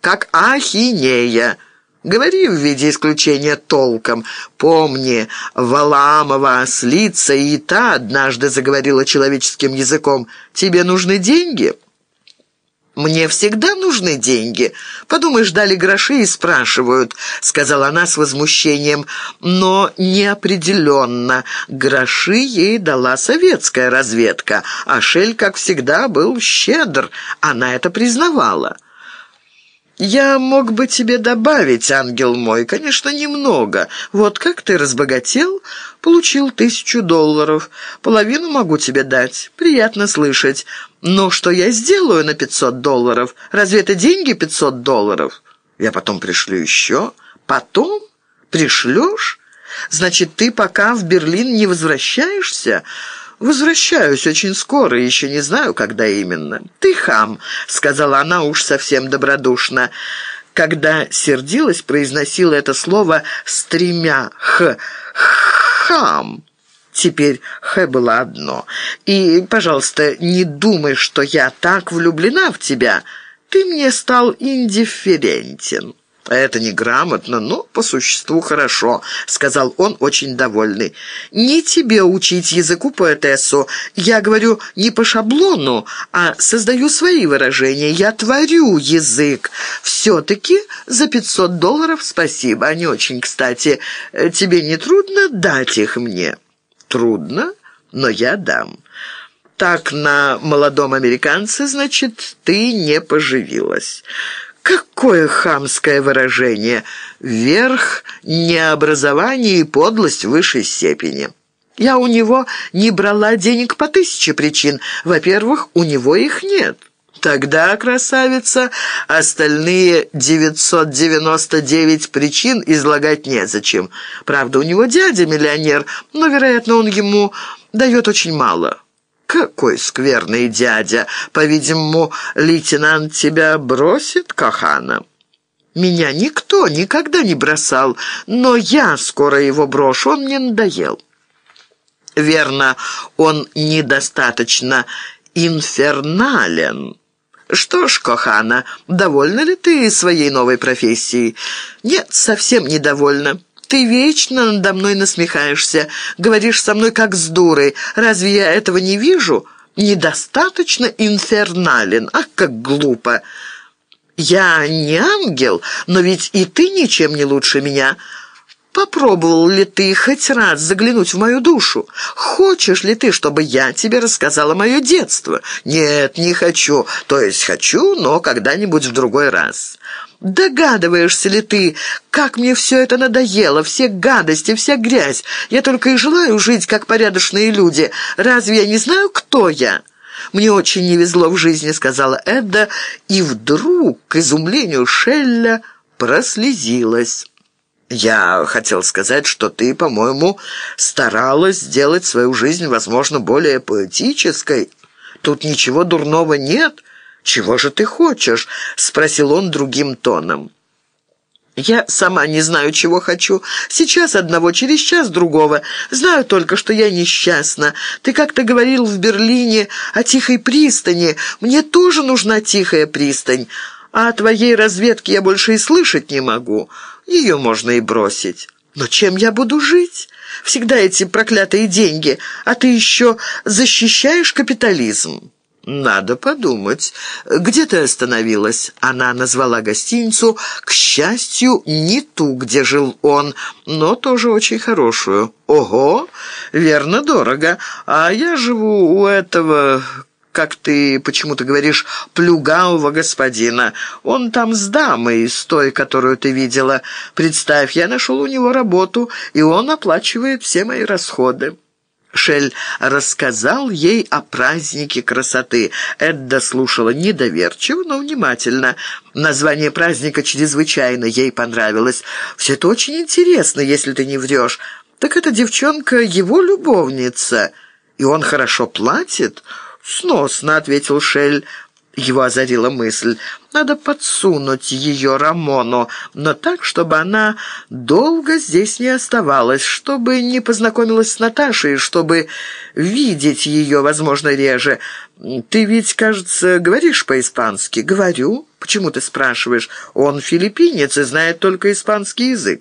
как ахинея. Говори в виде исключения толком. Помни, Валаамова ослица и та однажды заговорила человеческим языком. Тебе нужны деньги?» «Мне всегда нужны деньги. Подумаешь, дали гроши и спрашивают», — сказала она с возмущением, но неопределенно. Гроши ей дала советская разведка, а Шель, как всегда, был щедр. Она это признавала. «Я мог бы тебе добавить, ангел мой, конечно, немного. Вот как ты разбогател, получил тысячу долларов. Половину могу тебе дать. Приятно слышать. Но что я сделаю на пятьсот долларов? Разве это деньги пятьсот долларов? Я потом пришлю еще. Потом? Пришлешь? Значит, ты пока в Берлин не возвращаешься?» «Возвращаюсь очень скоро, еще не знаю, когда именно». «Ты хам», — сказала она уж совсем добродушно. Когда сердилась, произносила это слово с тремя «х». «Хам». Теперь «х» было одно. «И, пожалуйста, не думай, что я так влюблена в тебя. Ты мне стал индифферентен». «Это неграмотно, но по существу хорошо», — сказал он, очень довольный. «Не тебе учить языку поэтессу. Я говорю не по шаблону, а создаю свои выражения. Я творю язык. Все-таки за пятьсот долларов спасибо. Они очень кстати. Тебе не трудно дать их мне?» «Трудно, но я дам». «Так на молодом американце, значит, ты не поживилась». Какое хамское выражение! Верх необразования и подлость высшей степени. Я у него не брала денег по тысяче причин. Во-первых, у него их нет. Тогда, красавица, остальные 999 причин излагать незачем. Правда, у него дядя миллионер, но, вероятно, он ему дает очень мало». «Какой скверный дядя! По-видимому, лейтенант тебя бросит, Кахана?» «Меня никто никогда не бросал, но я скоро его брошу, он мне надоел». «Верно, он недостаточно инфернален». «Что ж, Кохана, довольна ли ты своей новой профессией?» «Нет, совсем недовольна». Ты вечно надо мной насмехаешься, говоришь со мной как с дурой. Разве я этого не вижу? Недостаточно инфернален. Ах, как глупо! Я не ангел, но ведь и ты ничем не лучше меня». Попробовал ли ты хоть раз заглянуть в мою душу? Хочешь ли ты, чтобы я тебе рассказала мое детство? Нет, не хочу. То есть хочу, но когда-нибудь в другой раз. Догадываешься ли ты, как мне все это надоело, все гадости, вся грязь? Я только и желаю жить, как порядочные люди. Разве я не знаю, кто я?» «Мне очень не везло в жизни», — сказала Эдда, и вдруг, к изумлению Шелля, прослезилась. «Я хотел сказать, что ты, по-моему, старалась сделать свою жизнь, возможно, более поэтической. Тут ничего дурного нет». «Чего же ты хочешь?» — спросил он другим тоном. «Я сама не знаю, чего хочу. Сейчас одного, через час другого. Знаю только, что я несчастна. Ты как-то говорил в Берлине о тихой пристани. Мне тоже нужна тихая пристань. А о твоей разведке я больше и слышать не могу. Ее можно и бросить. Но чем я буду жить? Всегда эти проклятые деньги. А ты еще защищаешь капитализм». «Надо подумать. Где ты остановилась?» Она назвала гостиницу, к счастью, не ту, где жил он, но тоже очень хорошую. «Ого! Верно, дорого. А я живу у этого...» как ты почему-то говоришь, плюгавого господина. Он там с дамой, с той, которую ты видела. Представь, я нашел у него работу, и он оплачивает все мои расходы». Шель рассказал ей о празднике красоты. Эдда слушала недоверчиво, но внимательно. Название праздника чрезвычайно ей понравилось. «Все это очень интересно, если ты не врешь. Так эта девчонка его любовница, и он хорошо платит?» «Сносно», — ответил Шель. Его озарила мысль. Надо подсунуть ее Рамону, но так, чтобы она долго здесь не оставалась, чтобы не познакомилась с Наташей, чтобы видеть ее, возможно, реже. Ты ведь, кажется, говоришь по-испански? Говорю. Почему ты спрашиваешь? Он филиппинец и знает только испанский язык.